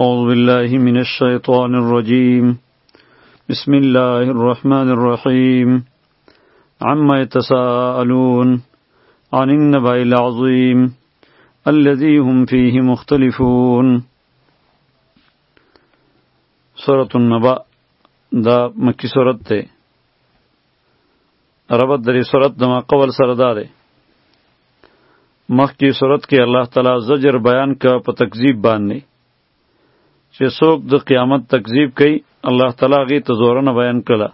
أعوذ بالله من الشيطان الرجيم بسم الله الرحمن الرحيم عما يتساءلون عن النبأ العظيم الذي هم فيه مختلفون سورة النبأ دا مكي سورة تے ربط دری صورت د ما قول سره دا دی مخکې صورت کې الله تعالی زجر بیان کا په تکذیب باندې چې څوک د قیامت تکذیب کوي الله تعالی غي ته زورنه بیان کړه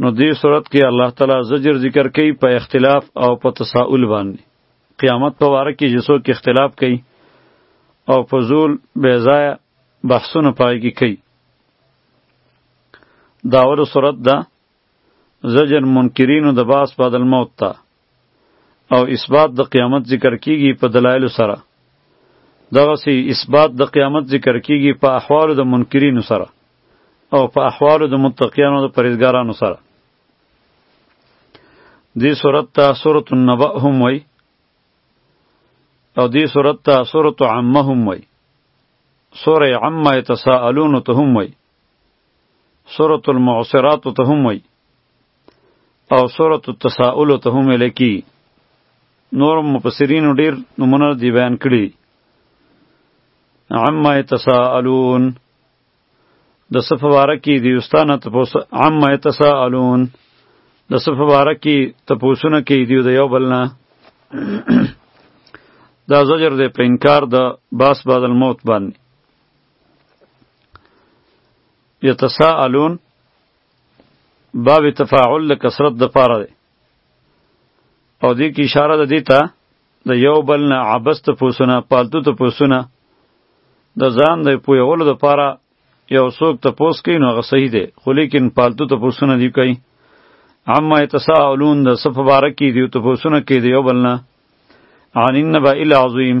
نو دې صورت کې الله تعالی زجر ذکر کوي په اختلاف او په تساؤل باندې قیامت په واره کې چې څوک اختلاف کوي او فضول بې ځایه بحثونه پای کې کوي داولو صورت ده زجر منکرینو د باس بعد الموت ته او اثبات د قیامت ذکر کیږي په دلایل سره دغه سی اثبات د قیامت ذکر کیږي په احوال د منکرینو سره او په احوال د متقینو د پرهیزګارانو سره دی صورت ته سورۃ النبأ هم وای او دی صورت ته سورۃ عمه هم وای سورہ عما یتساءلون ته هم وای سورة المعصرات ته هم وي او سورة التساؤل ته هم ویل کی نور مفسرین ډیر نمونه دی بیان کړي عما يتساءلون د صف بارکی دی استانه تپوس عما يتساءلون د صف بارکی تپوسونه کی دی د یو بلنه دا زجر دی په انکار د باس بعد الموت باندې یتساءلون باب تفاعل د کثرت د پاره دی او دې کې اشاره ده دیتا د یو بل نه عبس ته پوسونه پالتو ته پوسونه د ځان د پویولو د پاره یو څوک ته پوس کوي نو هغه صحیح دی خو لیکن پالتو ته پوسونه دی کوي عما یتساءلون د صف بارکی دی ته پوسونه کوي دی یو بل نه عن النبأ العظیم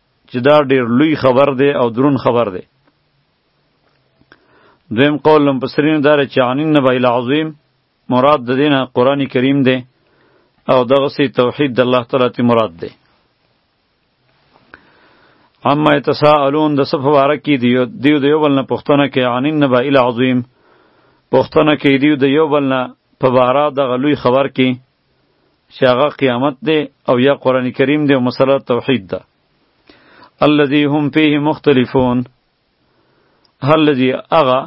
چې دا ډیر لوی خبر دی او درون خبر دی دویم قول لم پسرین دار چې عن النبی العظیم مراد د دینه قران کریم دی او دغه سی توحید د الله تعالی تی مراد دی اما یتساءلون د صف واره کی دیو دیو دیو بل نه پښتنه کې عن النبا العظیم پښتنه کې دیو دیو بل نه په واره د غلوی خبر کې چې هغه قیامت دی او یا قرآن کریم دی او مسله توحید ده الذي هم فيه مختلفون الذي اغا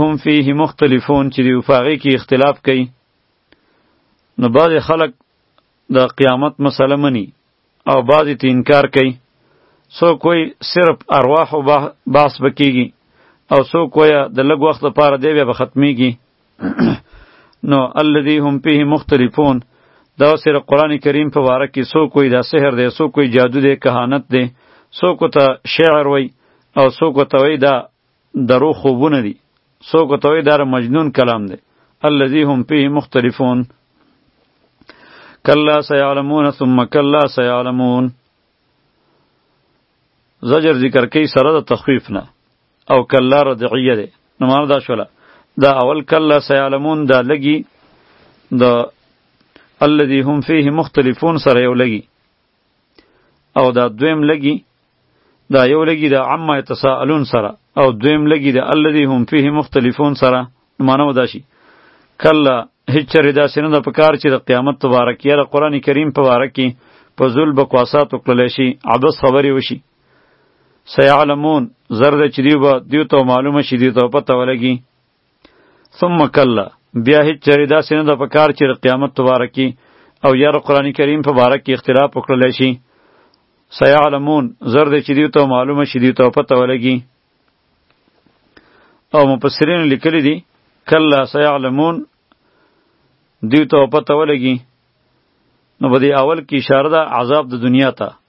هم فيه مختلفون چې دی په هغې کې اختلاف کوي نو بعضې خلک د قیامت مسله مني او بعضی تی انکار کوي څوک وایي صرف ارواحو بحث به کیږي او څوک وایي د لږ وخت لپاره دی بیا به ختمیږي نو الذي هم فيه مختلفون دا سره قران کریم په واره کې څوک وایي دا سحر دی څوک وایي جادو دی کهانت دی څوک ته شعر وایي او څوک ته وایي دا درو خوبونه دي څوک ورته وایي دا مجنون کلام دی الذي هم فيه مختلفون کلا سيعلمون ثم کلا سيعلمون زجر ذکر کوي سره د تخفیف نه او کلا ردعیه ده نو معنی دا شوله دا اول کلا سيعلمون دا لګي د الذي هم فيه مختلفون سره یو لګي او دا دویم لګي دا یو لګي د عما یتساءلون سره او دویم لګي د الذی هم فيه مختلفون سره مانو دا شي کله هیڅ چره دا سینه د پکار چې د قیامت مبارکیه د قران کریم په واره کې په ذل بکواسات وکړل شي عبس خبري وشي سيعلمون زرد چې دیو به دیو ته معلومه شي دیو ته پته ولګي ثم کلا بیا هیڅ چری داسې نه ده په کار چې د قیامت په باره کې او یا د قرآن کریم په باره کې اختلاف وکړلی شي سیعلمون زر دی چې دیو ته معلومه شي دیو ته پته ولګي او مفسرین لیکلی دي کلا سیعلمون دیو ته پته ولګي نو په دې اول کې اشاره ده عذاب د دنیا ته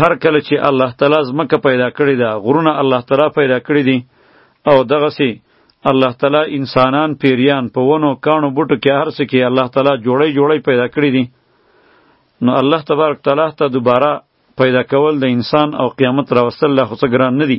هر کله چې الله تعالی زمکه پیدا کړی دا غرونه الله تعالی پیدا کړی دي او دغه سي الله تعالی انسانان پیریان په ونو کانو بوټو کې هر څه کې الله تعالی جوړی جوړی پیدا کړی دي نو الله تبارک تعالی ته دوباره پیدا کول د انسان او قیامت راوستل له خو څه ګران نه دي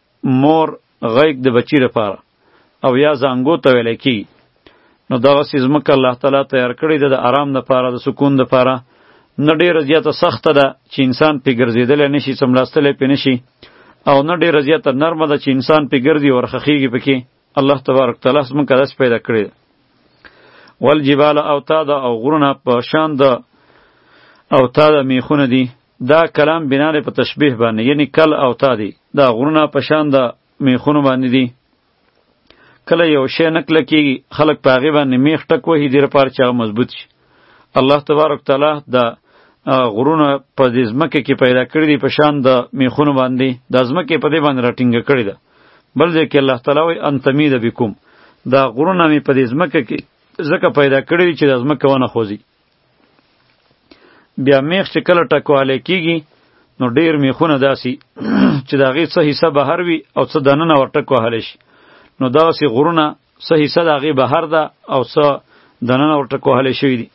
مور غیږ د بچی لپاره او یا زانګو ته ویل کی نو دغه سیز مکه الله تعالی تیار کړی د آرام د لپاره د سکون د لپاره نه ډیره زیاته سخته ده چې انسان پی ګرځیدل نشي سملاستل پی نشي او نه ډیره زیاته نرمه ده چې انسان پی ګرځي ورخخیږي پکې الله تبارک تعالی سم کده پیدا کړی والجبال اوتادا او غرونه په شان د اوتادا میخونه دي دا کلام بنا دی په تشبیه باندې یعنی کل او تا دی دا غرونه په شان د میخونو باندې دی کله یو شی نکل کیږي خلک په هغې باندې میخ ټک وهي دې لپاره چې هغه مضبوط شي الله تبارک تعالی د غرونه په دې ځمکه کې پیدا کړي دي په شان د میخونو باندې د ځمکې په دې باندې راټینګه کړې ده بل ځای کې الله تعالی وایي ان تمید بکم دا غرونه مې په دې ځمکه کې ځکه پیدا کړي دي چې د ځمکه ونه خوځي بیا میخ چې کله ټکوالی کیږي نو ډیر میخونه داسي چې د هغې څه حصه بهر وي او څه دننه ورټک وهلی شي نو داسې غرونه څه حصه د هغې بهر ده او څه دننه ورټک وهلی شوي دي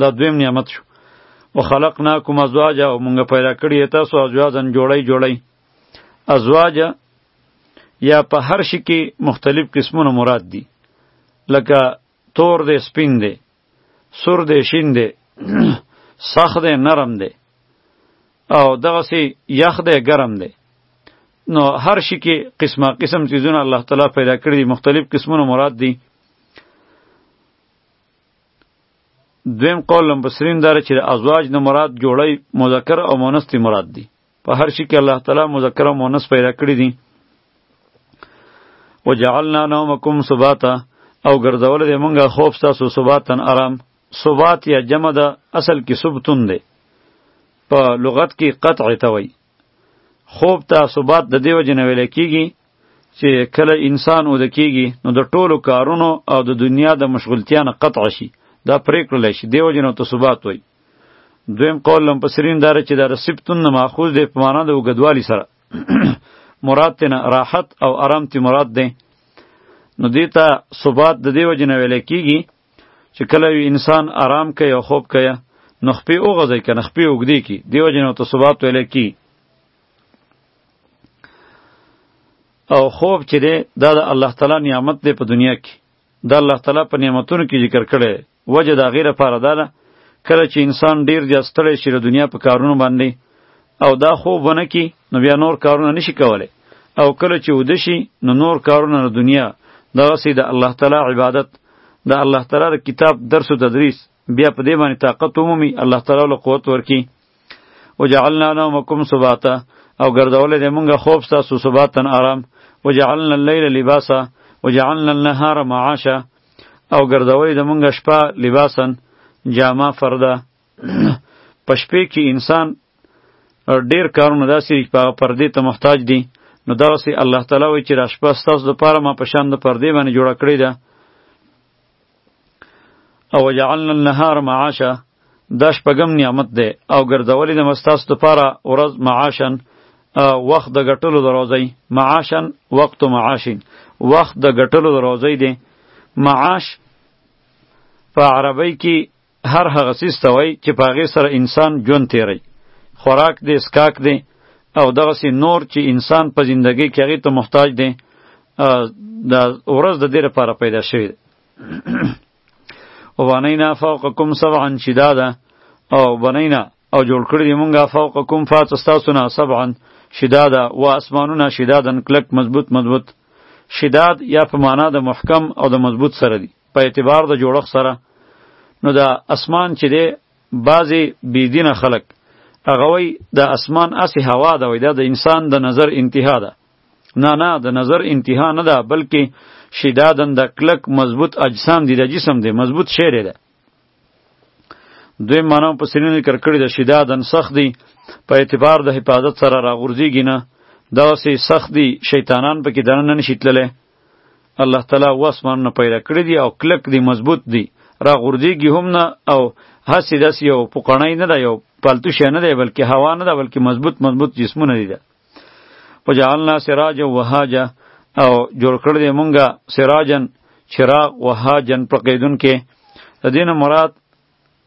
دا دویم نعمت شو و خلقناکم ازواجا او مونږ پیدا کړی تاسو ازواجن جوړی جوړی ازواجا یا په هر شي کې مختلف قسمونه مراد دي لکه تور دی سپین دی سور دی شین دی سخت دی نرم دی او دغه سی یخ دی ګرم دی نو هر شي کې قسمه قسم چیزونه الله تعالی پیدا کړی دي مختلف قسمونه مراد دي دویم قول لمبسرین داره چې ازواج نه مراد جوړی مذکر او مؤنث مراد دي په هر شي کې الله تعالی مذکر او مؤنث پیدا کړی دي وجعلنا نومکم سباتا او ګرځول دې مونږه خوب تاسو سباتن آرام سبات یا جمع ده اصل کې سبتون دی په لغت کې قطع ته وایي خوب ته سبات د دیو جن ویل کیږي چې کله انسان ود کیږي نو د ټولو کارونو او د دنیا د مشغولتیا نه قطع شي دا پریکړه لشي دیو جنو ته ثبات وای دویم قول لم پسرین دار چې د رسبتون نه ماخوذ دی په معنا د وګدوالی سره مراد تینا راحت او آرام تی مراد دی نو دیتا ثبات د دیو جنو ویل کیږي چې کله یو انسان آرام کوي او خوب کوي نو خپې اوغځي کنه خپې اوګدي کی دیو جنو ته ثبات ویل کیږي او خوب چې دی دا د الله تعالی نعمت دی په دنیا کې د الله تعالی په نعمتونو کې ذکر کړي وجه دا غیره پاره دا ده کله چې انسان ډیر زیات ستړی شي د دنیا په کارونو باندې او دا خوب ونه کی نو بیا نور کارونه نشي کولی او کله چې وده شي نو نور کارونه د دنیا دغسې د الله تعالی عبادت د الله تعالی د کتاب درس و تدریس بیا په دې باندې طاقت ومومي الله تعالی له قوت ورکي وجعلنا نومکم سباتا او ګرځولې دې مونږه خوب تاسو سباتن آرام وجعلنا الليل لباسا وجعلنا النهار معاشا او ګرځولې دې مونږه شپه لباسن جامه فردا په شپې کې انسان ډیر کارونه داسې دي په پردې ته محتاج دي نو دا سي الله تعالی وی چې راشپه ستاسو د پاره ما په شان د پردې باندې جوړ کړی ده او جعلنا النهار معاشا دا شپږم نعمت دی او ګرځولې د مستاس لپاره ورځ معاشن وخت د ګټلو د روزي معاشن وخت معاشین وخت د ګټلو د روزي دی معاش په عربی کې هر هغه څیز ته وایي چې په هغې سره انسان ژوند تیروي خوراک دی څښاک دی او دغسې نور چې انسان په زندګۍ کې هغې ته محتاج دی د ورځ د دې لپاره پیدا شوی دی وبنینا فوقکم سبعا شدادا او بنینا او جوړ کړی دی مونږه فوقکم فات ستاسو نه سبعا شدادا و اسمانونه شدادن کلک مضبوط مضبوط شداد یا په معنا د محکم او د مضبوط سره دی په اعتبار د جوړښت سره نو دا اسمان چې دی بعضې بېدینه خلک هغه وایي دا اسمان هسې هوا ده وایي دا د انسان د نظر انتها ده نه نه د نظر انتها نه ده بلکې شدادن د کلک مضبوط اجسام دي د جسم دی مضبوط شی دی دوی معنی په سرینو ذکر کړی د شدادن سخت دی په اعتبار د حفاظت سره راغورځېږي نه دغسې سخت دی شیطانان پکې دننه نشي تللی الله تعالی و اسمانونه پیدا کړی دی او کلک دی مضبوط دی را غورځېږي هم نه او هسې داسې یو پوکڼی نه ده یو پالتو شی نه دی بلکې هوا نه ده بلکې مضبوط مضبوط جسمونه دي ده وجعلنا سراجا وهاجا او جوړ کړی دی مونږه سراجن چراغ وهاجن پړقېدونکی د دې نه مراد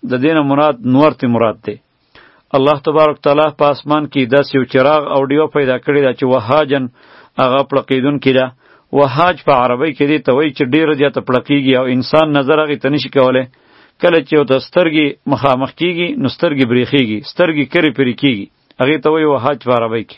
د دین مراد نور ته مراد دی الله تبارک تعالی په اسمان کې داس یو چراغ او ډیو پیدا کړی دا چې وهاجن هغه پړقیدون کې ده وهاج په عربی کې دی ته وایي چې ډیر زیات پړقیږي او انسان نظر هغه ته نشي کولای کله چې د سترګې مخامخ کیږي نو سترګې بریخیږي سترګې کری پری کیږي هغه ته وایي وهاج په عربی کې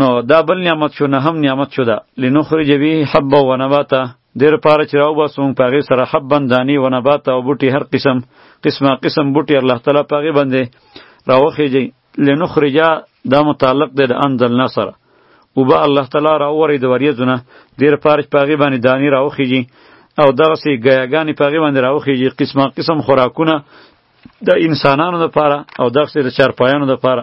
نو دا بل نعمت شو نه هم نعمت شو دا لنخرج به حبا و نباتا دیر پاره چې راو باسو موږ پاغې سره حبا دانی و نباتا او بوټي هر قسم قسمه قسم بوټي الله تعالی پاغې باندې راوخیږي لنخرج دا متعلق دی د انزلنا سره او به الله تعالی راووري د وریځونه دیر پاره پاغې باندې دانی راوخیږي او دغه سي ګیاګانې پاغې باندې راوخیږي قسمه قسم خوراکونه د انسانانو لپاره او دغه سي د چارپایانو لپاره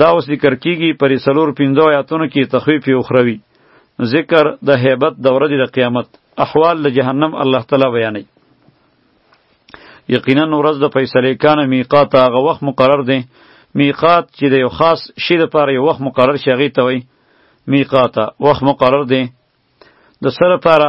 دا اوس ذکر کیږي پر سلور پنځو آیاتونو کې تخویف اخروی ذکر د هیبت د ورځې د قیامت احوال د جهنم الله تعالی بیانوي یقینا ورځ د فیصله کان میقات هغه وخت مقرر دی میقات چې د یو خاص شی لپاره یو وخت مقرر شي هغې ته وایي میقات وخت مقرر دی د څه لپاره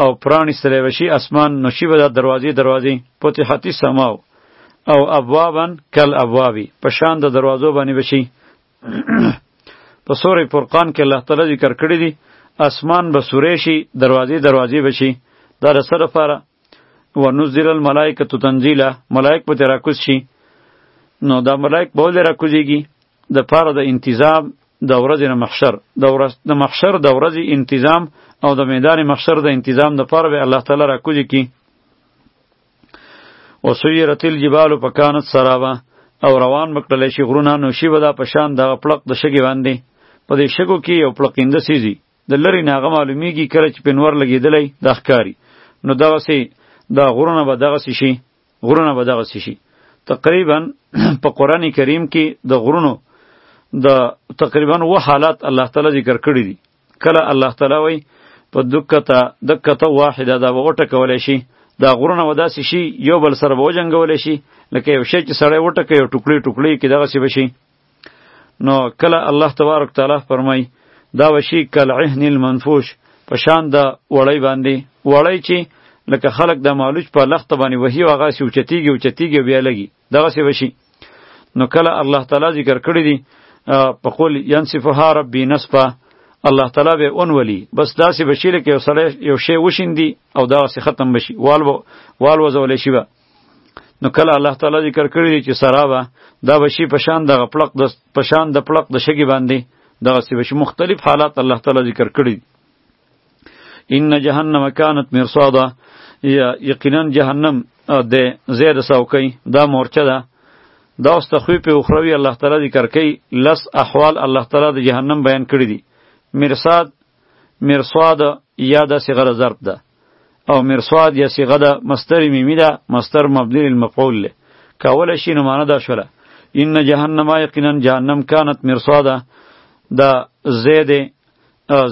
او پرانیستلی به شي اسمان نو شي به دا دروازې دروازې فتحتي سماو او ابوابا کل ابوابي په شان د دروازو باندې به شي په سورې فرقان کې الله تعالی ذکر کړی دی اسمان به سورې شي دروازې دروازې به شي دا د سره لپاره ونزل الملائکه تنزیلا ملائک به تراکوز شي نو دا ملائک به ولې راکوزیږي د پاره د انتظام د ورځې نه محشر د ورځ د محشر د ورځې انتظام او د میدان محشر د انتظام د پاره به الله تعالی را کوزي کی او سیرت الجبال پکانت سرابا او روان مکړل شي غرونه نو شی ودا پشان د پړق د شګي باندې په دې شګو کې یو پړقینده سیزي د لری ناغه معلومیږي کله چې پنور لګیدلی د ښکاری نو دغه سي دا غرونه به دغه سي شي غرونه به دغه شي تقریبا په قران کریم کې د غرونو د تقریبا و حالات الله تعالی ذکر کړی دي کله الله تعالی وای په دکته دکته واحده دا وټه کولای شي دا غرونه وداسې شي یو بل سره به وجنګول شي لکه یو شی چې سړی وټکه یو ټوکړی ټوکړی کې دغه سی بشي نو کله الله تبارک تعالی فرمای دا وشي کل عهن المنفوش په شان د وړی باندې وړی چې لکه خلق د مالوچ په لخت باندې وهي او هغه سوچتیږي او چتیږي بیا لګي دغه څه وشي نو کله الله تعالی ذکر کړی دی په قول ينصفها ربي نصفا الله تعالی به اون ولی بس داسې بشیره کې یو سړی یو شی وشیندي او داسې ختم بشي والو والو زول شي به نو کله الله تعالی ذکر کړی دی چې سرا به دا به شي په شان د پړق د په شان د پړق د شګي باندې دغه سی بشي مختلف حالات الله تعالی ذکر کړی ان جهنم کانت مرصادا یقینا جهنم د زید سوکی دا مورچه ده دا اوس تخویف اخروی الله تعالی ذکر کوي لس احوال الله تعالی د جهنم بیان کړی دي مرصاد مرصاد یا د صغره ظرف ده او مرصاد یا صغه ده مستر میمی ده مستر مبنی للمفعول له کول شي نو معنا دا شوله ان جهنم یقینا جهنم کانت مرصاده دا زید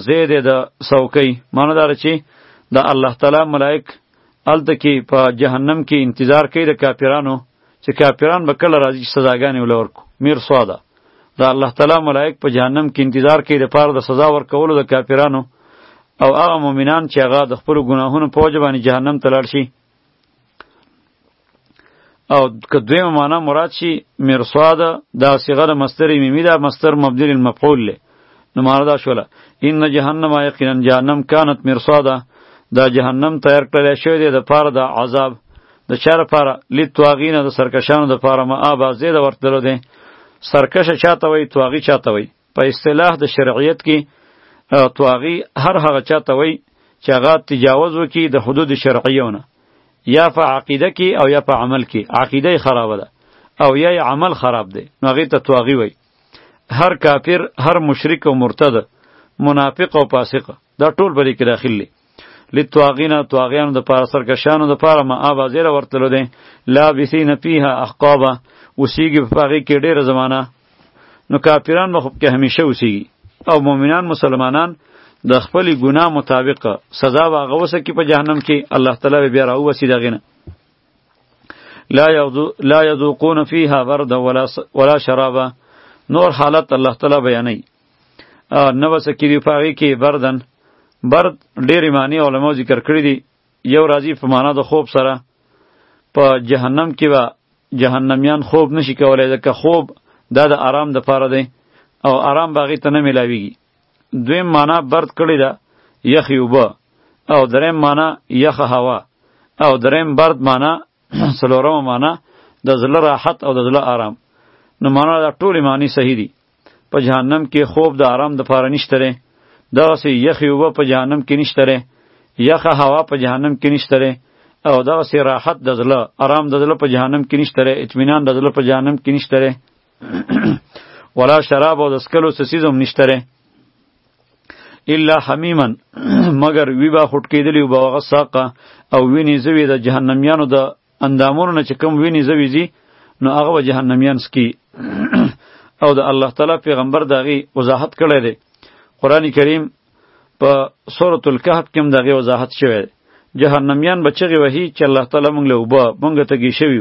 زید د سوکی معنا دار چی د الله تعالی ملائک الته کې په جهنم کې انتظار کوي د کافرانو چې کافران به کله راځي چې سزاګانې ولور کو میر سواده دا الله تعالی ملائک په جهنم کې انتظار کوي د پاره د سزا ورکولو د کافرانو او هغه مؤمنان چې هغه د خپل ګناهونو په وجه باندې جهنم ته لاړ شي او که دویمه معنا مراد شي مرصاد دا صیغه د مصدر میمی ده مصدر مبدل المفعول له نو معنا دا شوله ان جهنم یقینا جهنم کانت مرصاده دا جهنم تیار کړل شوی دی د پاره د عذاب د چاره پاره لیت واغین د سرکشانو د پاره ما ابا زید ورتلو دی سرکش چاته وی تواغی چاته وی په اصطلاح د شرعیت کې تواغی هر هغه چاته وی چې هغه تجاوز وکي د حدود شرعیونه یا په عقیده کې او یا په عمل کې عقیده خراب ده او یا عمل خراب دی نو هغه ته تواغی وی هر کافر هر مشرک او مرتد منافق او فاسق دا ټول بری کې داخل دي لتواغینا تواغیانو د پاره سرکشانو د پاره ما آبا زیره ورتلو دي لا بثین فیها احقابا اوسیږي په هغه کې ډیره زمانہ نو کافران مخ کې همیشه اوسیږي او مؤمنان مسلمانان د خپل ګناه مطابق سزا واغوسه کې په جهنم کې الله تعالی بیا راوسی دغینه لا یذوقون فیها برد ولا ولا شرابا نور حالت الله تعالی بیانوي نه وسه کې دی پاغي کې بردن برد ډېری معنی علماو ذکر کړی دی یو راځي په معنا د خوب سره په جهنم کې به جهنميان خوب نشي کولای ځکه خوب دا د آرام د پاره دی او آرام باغی ته نه ملاویږي دویم معنا برد کړی ده یخی اوبه او دریم معنا یخه هوا او دریم برد معنا څلورم معنا د زړه راحت او د زړه آرام نو معنا دا ټولې معنی صحیح دي په جهنم کې خوب د آرام د پاره نشته لري دغسې یخې اوبه په جهنم کې نشته لري یخه هوا په جهنم کې نشته لري او دغسې راحت د زړه آرام د زړه په جهنم کې نشته لري اطمینان د زړه په جهنم کې نشته لري ولا شراب او د سکلو سسیزم نشتره الا حمیما مگر وی با خټ کېدلی او با وغه ساقه او ویني زوی د جهنميانو د اندامونو نه چې کوم ویني زوی زی نو هغه به جهنميان سکی او د الله تعالی پیغمبر دغه وضاحت کړی دی قران کریم په سورۃ الکهف کې هم دغه وضاحت شوی دی جهنميان به چغې وهي چې الله تعالی موږ له اوبه موږ ته ګی شوي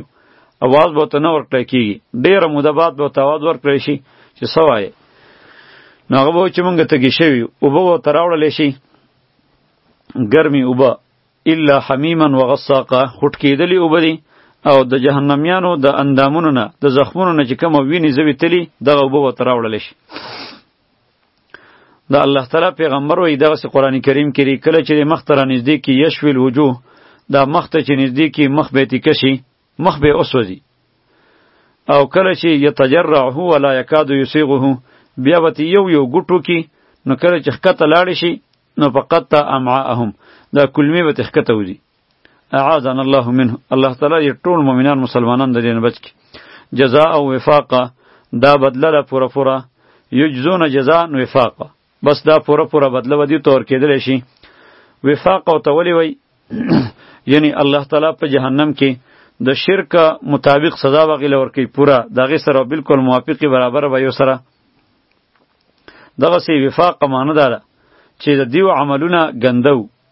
اواز به ته نه ورکړی کیږي ډیره موده بعد به ته اواز ورکړی شي چې څه وایې نو هغه به چې موږ ته ګی شوي اوبه به ته راوړلی شي ګرمې اوبه الا حمیما و غساقه خټ کېدلې اوبه دي او د جهنميانو د اندامونو نه د زخمونو نه چې کومه وینې زوی تلی دغه اوبه به ته راوړلی شي د الله تعالی پیغمبر وایي دغه سه قران کریم کې لري کله چې مخ تر نږدې کې یشوی الوجوه دا مخ ته چې نږدې کې مخ به تکشي مخ به اوسوځي او کله چې یتجرعه ولا یکاد یسیغه بیا به یو یو ګټو کې نو کله چې خکته لاړ شي نو فقط امعاءهم دا کلمې به تخکته وځي اعاذنا الله منه الله تعالی یې ټول مؤمنان مسلمانان د دې نه بچ کی جزاء او وفاقه دا بدله ده پوره پوره یجزون جزاء وفاقه بس دا پوره پوره بدله ودی تور کېدل شي وفاق او تولی وای یعنی الله تعالی په جهنم کې د شرک مطابق سزا وغیله ورکی پوره دغه سره بالکل موافقی برابر و یو سره دغه سی وفاق معنی ده چې د دیو عملونه ګندو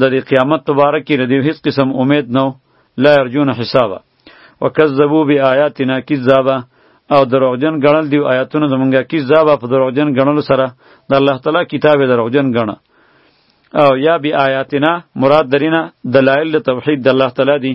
د دې قیامت په باره کې ردیو هیڅ قسم امید نو لا ارجون حسابه وکذبوا بیااتنا کذابا او دروغجن ګڼل دی آیاتونه زمونږه کذابا په دروغجن ګڼلو سره د الله تعالی کتاب دروغجن ګڼه او یا بی آیاتنا مراد درینه دلایل توحید د الله تعالی دی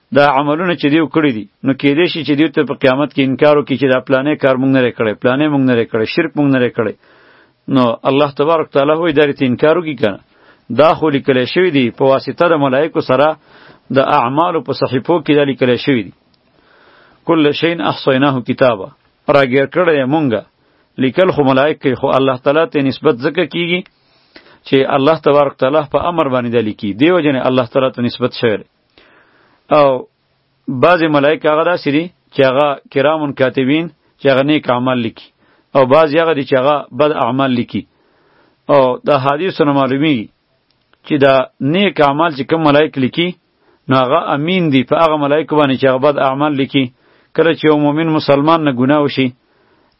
دا عملونه چې دیو کړی دي نو کې دې شي چې دیو ته په قیامت کې انکار وکړي چې دا پلانې کار مونږ نه کړی پلانې مونږ نه کړی شرک مونږ نه کړی نو الله تبارک تعالی هو ادارې ته انکار وکړي کنه دا خو لیکل شوی دی په واسطه د ملائکو سره د اعمال په صحیفو کې دا لیکل شوی دی کل شین احصیناه کتابه راګیر کړی مونږه لیکل خو ملائک کوي خو الله تعالی ته نسبت ځکه کیږي چې الله تبارک تعالی په امر باندې د لیکي دیو جن الله تعالی ته نسبت شوی او بعضې ملایک هغه داسې دي چې هغه کرامون کاتبین چې هغه نیک اعمال لیکي او بعضې هغه دي چې هغه بد اعمال لیکي او د حدیثو نه معلومیږي چې دا نیک اعمال چې کوم ملایک لیکي نو هغه امین دي په هغه ملایکو باندې چې هغه بد اعمال لیکي کله چې یو مؤمن مسلمان نه ګناه وشي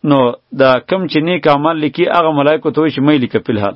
نو دا کم چې نیک اعمال لیکي هغه ملایکو ته وایي چې مه یې لیکه فلحال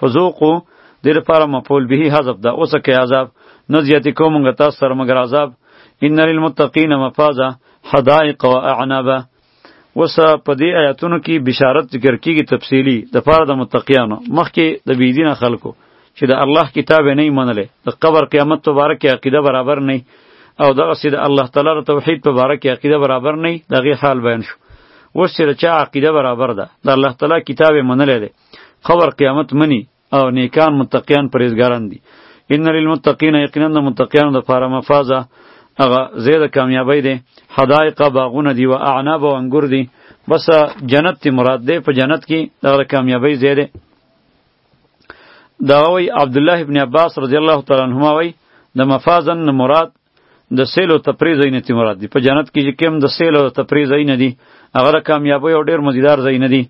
فذوقو دې لپاره مفعول به حذف ده اوس کې عذاب نه زیاتې کوم موږ تاسو سره مګر عذاب ان للمتقین مفازا حدائق و اعنابا اوس په دې آیاتونو کې بشارت ذکر کیږي تفصیلی د پاره د متقیانو مخکې د بيدینه خلکو چې د الله کتاب نه منلې د قبر قیامت مبارک عقیده برابر نه او دغه سید الله تعالی ر توحید په باره کې عقیده برابر نه دغه حال بیان شو اوس چې چا عقیده برابر ده د الله تعالی کتاب منلې ده قبر قیامت منی او نیکان متقیان پرهیزګاران دي ان للمتقین یقینا د متقیانو د پاره مفازه هغه زیاده کامیابی دی حدائق باغونه دی و اعناب او انګور دی بس جنت تی مراد دی په جنت کې دغه کامیابی زیاده دا وی عبد الله ابن عباس رضی الله تعالی عنهما وی د مفازن مراد د سیل او تفریح ځایونه تی مراد دي په جنت کې چې کوم د سیل او تفریح ځایونه دي هغه کامیابی او ډیر مزیدار ځایونه دي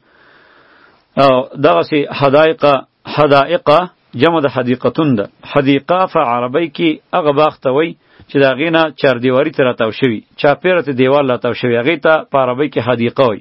او دغه سي حدائق حدائق جمع د حدیقتون ده حدیقه په عربی کې هغه باغ ته وای چې دا غینا چار دیواری تر تاو شوی چا پیرته دیوال لا تاو شوی هغه ته په عربی کې حدیقه وای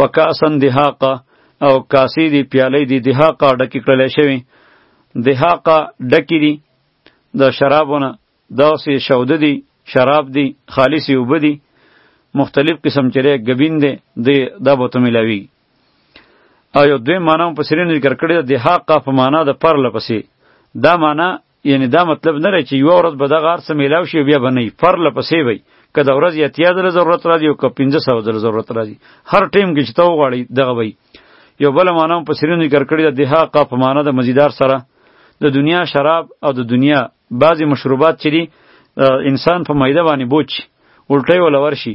وکاسن دهاقه او کاسی دی پیالی دی دهاقه ډکی کړل شوی دهاقه ډکی دی د شرابونه داسې شوده دی شراب دی خالصی وب دی مختلف قسم چره گبین دی د دا بوته ملاوی او یو دوی معنی په سرین ذکر کړی د دهاقه په معنی د پر لپسی دا معنی یعنی دا مطلب نه رچی یو ورځ به دغه ارسه میلاو شي بیا بنئ پر لپسې وي که د ورځ یا تیا دل ضرورت راځي او که 1500 دل ضرورت راځي هر ټیم کې چې ته وغواړي دغه وي یو بل معنا په سرینو ذکر کړی د دها کا په معنا د مزیدار سره د دنیا شراب او د دنیا بعضی مشروبات چې دي انسان په مایده باندې بوچ الټي ولور شي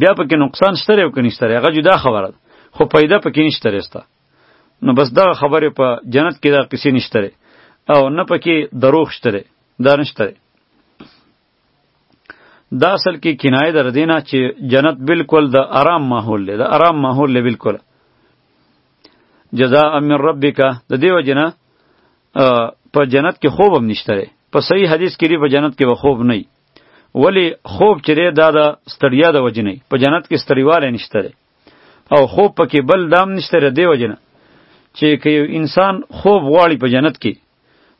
بیا پکې نقصان شته او کني شته هغه جدا خبره ده خو پیدا پکې نشته رستا نو بس دا خبره په جنت کې دا کسی نشته او نه پکې دروغ شته دا نشته دا اصل کې کنایه در دینه چې جنت بالکل د آرام ماحول دی د آرام ماحول دی بالکل جزاء من ربک د دیو جنا په جنت کې خوب هم نشته په صحیح حدیث کې په جنت کې به خوب نه ولی خوب چې دی دا د ستړیا د وجې نه په جنت کې ستړیوالی نشته دی او خوب پکې بل دام نشته دی دی وجې نه چې که یو انسان خوب غواړي په جنت کې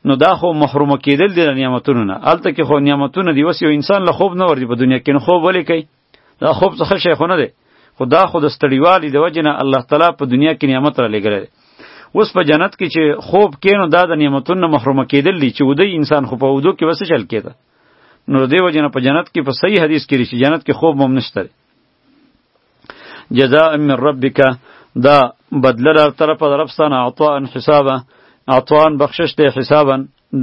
نو دا خو محروم کېدل دی د نعمتونو نه هلته کې خو نعمتونه دی وس یو انسان له خوب نه ورځي په دنیا کې نو خوب ولې کوي دا خوب څه شی خو نه دی خو دا خو د ستړیوالي د وجې نه الله تعالی په دنیا کې نعمت را لېږلی دی اوس په جنت کې چې خوب کینو دا د نعمتونو محروم کېدل دي چې ودی انسان خو په ودو کې وسه چل کېده نو د دې وجه نه په جنت کې په صحیح حدیث کې راشي جنت کې خوب هم نشته جزاء من ربک دا بدله له طرفه د رب ستانه عطاء حسابا عطاء بخشش دی حسابا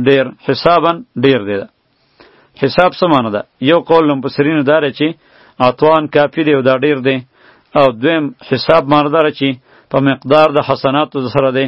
ډیر حسابا ډیر دی دا. حساب څه معنی ده یو قول لم بصرینو دار چې عطوان کافی دی او دا ډیر دی او دویم حساب معنی دار چې په مقدار د حسناتو سره دی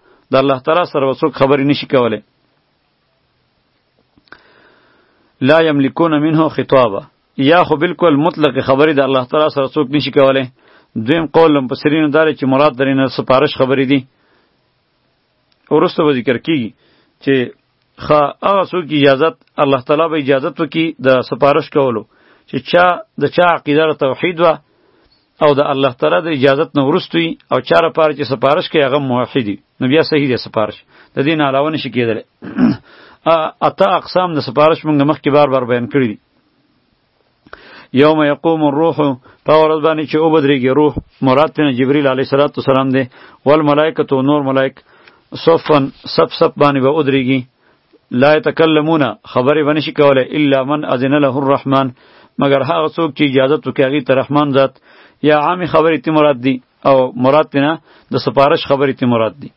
د الله تعالی سره وسوک خبرې نشي کوله لا یملکون منه خطابه یا خو بالکل مطلق خبرې د الله تعالی سره څوک نشي کوله دویم قول لم پسرینو دار چې مراد درینه سپارش خبرې دي ورسته به ذکر کیږي چې خا هغه څوک اجازت الله تعالی به اجازت وکي د سپارش کولو چې چا د چا عقیده توحید و او د الله تعالی د اجازت نه ورستوي او چا لپاره چې سپارش کوي هغه موحدي نو بیا صحیح دی سپارش د دین علاوه نشي کېدلی اته اقسام د سپارش مونږ مخکې بار بار بیان کړی دي یوم یقوم الروح په ورځ باندې چې او بدرېږي روح مراد پنه جبرئیل علیه الصلاۃ والسلام دی ول ملائکه او نور ملائک صفن صف صف باندې به ودرېږي لا يتكلمون خبرې باندې شي کوله الا من اذن له الرحمن مگر هغه څوک چې اجازه تو کوي ته رحمان ذات یا عام خبرې ته مراد دي او مراد نه د سفارش خبرې ته مراد دي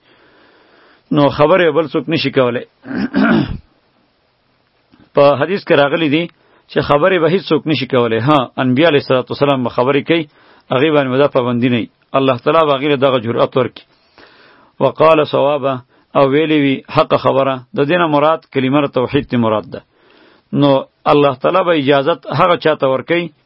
نو خبرې بل څوک نشي کوله په حدیث کې راغلی دی چې خبرې به هیڅ څوک نشي کولای ها انبیاء علیه الصلاه والسلام به خبرې کوي هغه باندې ودا پابندی نه الله تعالی به غیر دغه جرأت ورکړي وقال صوابا او ویلی وی حق خبره د دینه مراد کلمه توحید تی مراد ده نو الله تعالی به اجازت هغه چاته ورکي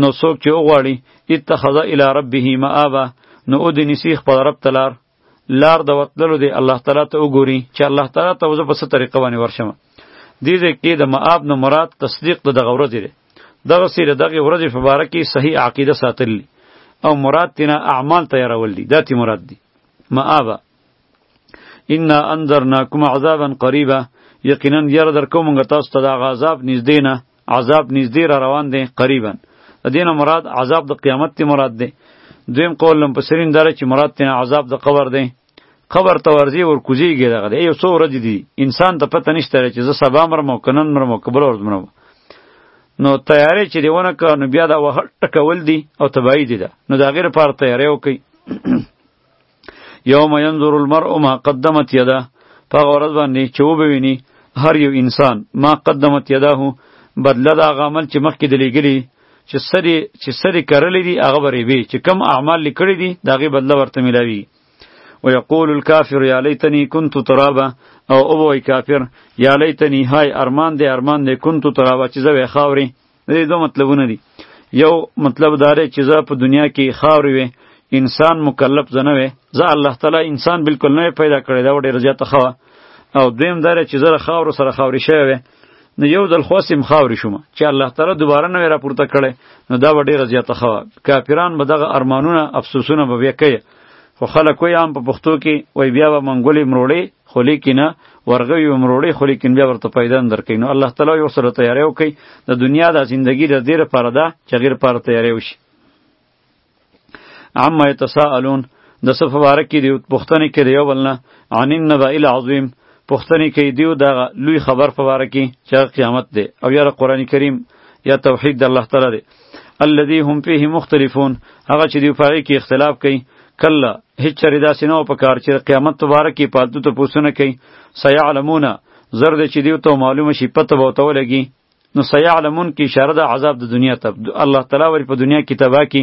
نو څوک چې وغواړي اتخذ الی ربه مآبا نو او دې نسی خپل رب ته لار لار د وتلو دی الله تعالی ته وګوري چې الله تعالی ته وزه په څه طریقه باندې ورشم دې دې کې د مآب نو مراد تصدیق د دغه ورځې دی دغه سیره دغه ورځې په باره کې صحیح عقیده ساتل او مراد تینا اعمال تیارول دي دا تی مراد دي مآبا ان انذرناکم عذابا قریبا یقینا یره در کوم غ تاسو ته د عذاب نږدې نه عذاب نږدې را روان دی قریبا د دینه مراد عذاب د قیامت ته مراد دی دویم قول لم پسرین دره چې مراد تنه عذاب د قبر دی قبر ته ورځي ور کوزیږي دغه یو څو ورځې دي انسان ته پته نشته چې زه سبا مرم او کنن مرم او کبل ورځ مرم نو تیارې چې دیونه که نو بیا دا وهټ ټکول دي او تبایی دي ده نو دا غیر پار تیارې وکي یوم ینظر المرء ما قدمت یده په هغه ورځ باندې چې وبویني هر یو انسان ما قدمت یده بدله د هغه عمل چې مخکې د لیږلي چې سری چې سری کرلې دي هغه به ریبي چې کم اعمال لیکلي دي د هغې بدله ورته میلاوي ویقول الکافر یا لیتنی کنت ترابا او او وای کافر یا لیتنی های ارمان دی ارمان دی کنت ترابا چې زه وې خاورې دې دوه مطلبونه دي یو مطلب دا دی چې زه په دنیا کې خاورې وې انسان مکلف زه نه وې زه الله تعالی انسان بالکل نه پیدا کړی دا ډېره زیاته ښه وه او دویم دا دی چې زه له خاورو سره خاورې شوی وې نو یو ځل خو سیم خاورې شوم چې الله تعالی دوباره نه راپورته کړي نو دا به ډېره زیاته ښه وه کافران به دغه ارمانونه افسوسونه به بیا کوي خو خلک وایي عام په پښتو کې وایي بیا به منګولې مروړې خو لیکنه ورغوي و مروړي خو لیکن بیا ورته پیدا اندر کینو الله تعالی یو سره تیارې او کوي د دنیا د زندگی د دې لپاره ده چې غیر پر تیارې وشي عما یتساءلون د صف مبارک کې دی پښتنه کې دی ولنه عن النبأ العظیم پښتنه کې دی دا لوی خبر په واره کې چې قیامت دی او یا قرآن کریم یا توحید د الله تعالی دی الذي هم فيه مختلفون هغه چې دی پاره کې اختلاف کوي کله هیڅ چره داسې نه په کار چې قیامت تبارک کې پالتو ته پوسونه کوي سيعلمون زرد چې دیو ته معلومه شي پته به وته ولګي نو سيعلمون کې اشاره د عذاب د دنیا ته الله تعالی ور په دنیا کې تبا کې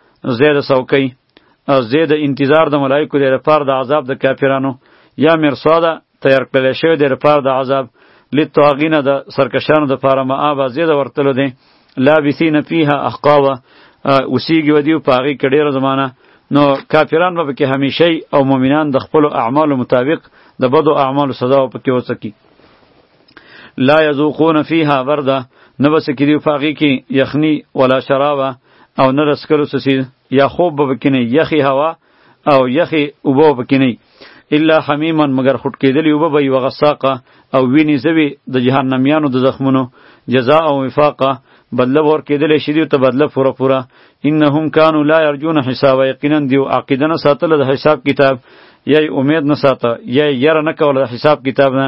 نو زید سوکی او زید انتظار د ملائکو د لپاره د عذاب د کافرانو یا مرصاده تیار کړل شوی د لپاره د عذاب لتواغینه د سرکشانو د لپاره مآب زید ورتلو دی لا بثین فیها احقابا اوسیږي ودیو پاغي کې ډیره زمانہ نو کافران به کې همیشه او مؤمنان د خپل اعمالو مطابق د بدو اعمالو سزا په کې وڅکی لا یذوقون فیها برده نو بس کې دی پاغي کې یخنی ولا شرابه او نه د څښلو څه څیز یا خوب به پکې نه یخې هوا او یخې اوبه به پکې نه الا حمیما مګر خټ کېدلې اوبه به یې وغساقه او وینې زوی د جهنمیانو د زخمونو جزاء او وفاقه بدله ور کېدلې شي دیو ته بدله پوره پوره انهم کانوا لا یرجون حساب یقینا دیو عقیده نه ساتله د حساب کتاب یا امید نه ساته یا یره نه کوله د حساب کتاب نه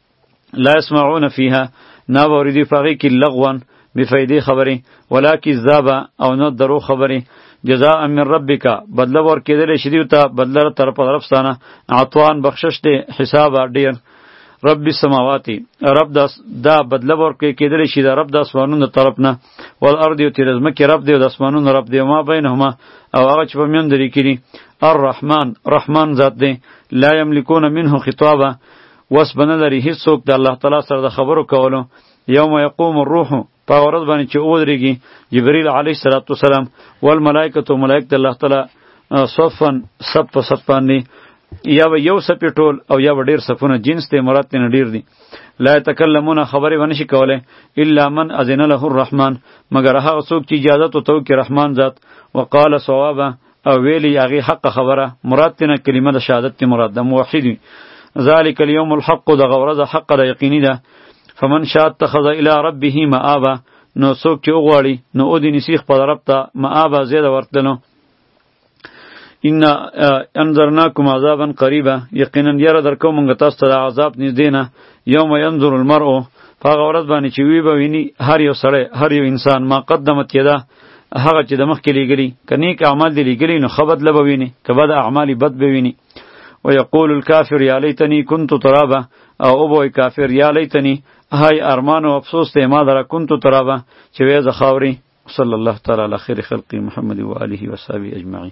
لا يسمعون فيها نا وردی پاغي کې لغوان بفیدې خبرې ولا کذابا او نه درو خبرې جزاء من ربک بدل ور کېدل شې دیو ته بدل تر په طرف ستانه عطوان بخشش دی حساب ډیر رب السماواتی رب داس دا بدل ور کې کېدل شې دا رب د اسمانونو طرف نه ول ارض یو تیرزم کې رب دی د اسمانونو رب دی ما بینهما او هغه چې په میون درې کړي الرحمن رحمان ذات دی لا یملکون منه خطابه وس بنه لري هیڅوک د الله تعالی سره د خبرو کولو یوم یقوم الروح په ورځ باندې چې اودریږي جبرئیل علیه الصلاۃ والسلام والملائکه تو ملائک د الله تعالی صفن سب په سب باندې یا به یو سپی ټول او یا به ډیر سپونه جنس ته مراد ته ډیر دي لا تکلمون خبره ونه شي کوله الا من اذن له الرحمن مگر هغه څوک چې اجازه تو تو کې رحمان ذات وقال صوابا او ویلی هغه حق خبره مراد تینا کلمه د شهادت تی مراد د موحد ذالک الیوم الحق د غورز حق د یقینی ده فمن شاء اتخذ الی ربه مآبا نو څوک چې وغواړي نو او دې نسیخ په رب ته مآبا زیاده ورتلنو ان انذرناکم عذابا قریبا یقینا یره درکو مونږ تاسو ته عذاب نږدې نه یوم ینظر المرء فغورت باندې چې وی به ویني هر یو سړی هر یو انسان ما قدمت یده هغه چې د مخکې لیږلي که نیک اعمال دې لیږلي نو ښه بدله به وینې که بد اعمال یې بد به وینې و یقول الکافر یا لیتنی کنت ترابا او وبوی کافر یا لیتنی های ارمان او افسوس ته ما در کنت ترابا چې وې زه خاوري صلی الله تعالی علی خیر خلق محمد و آله و صحبه اجمعین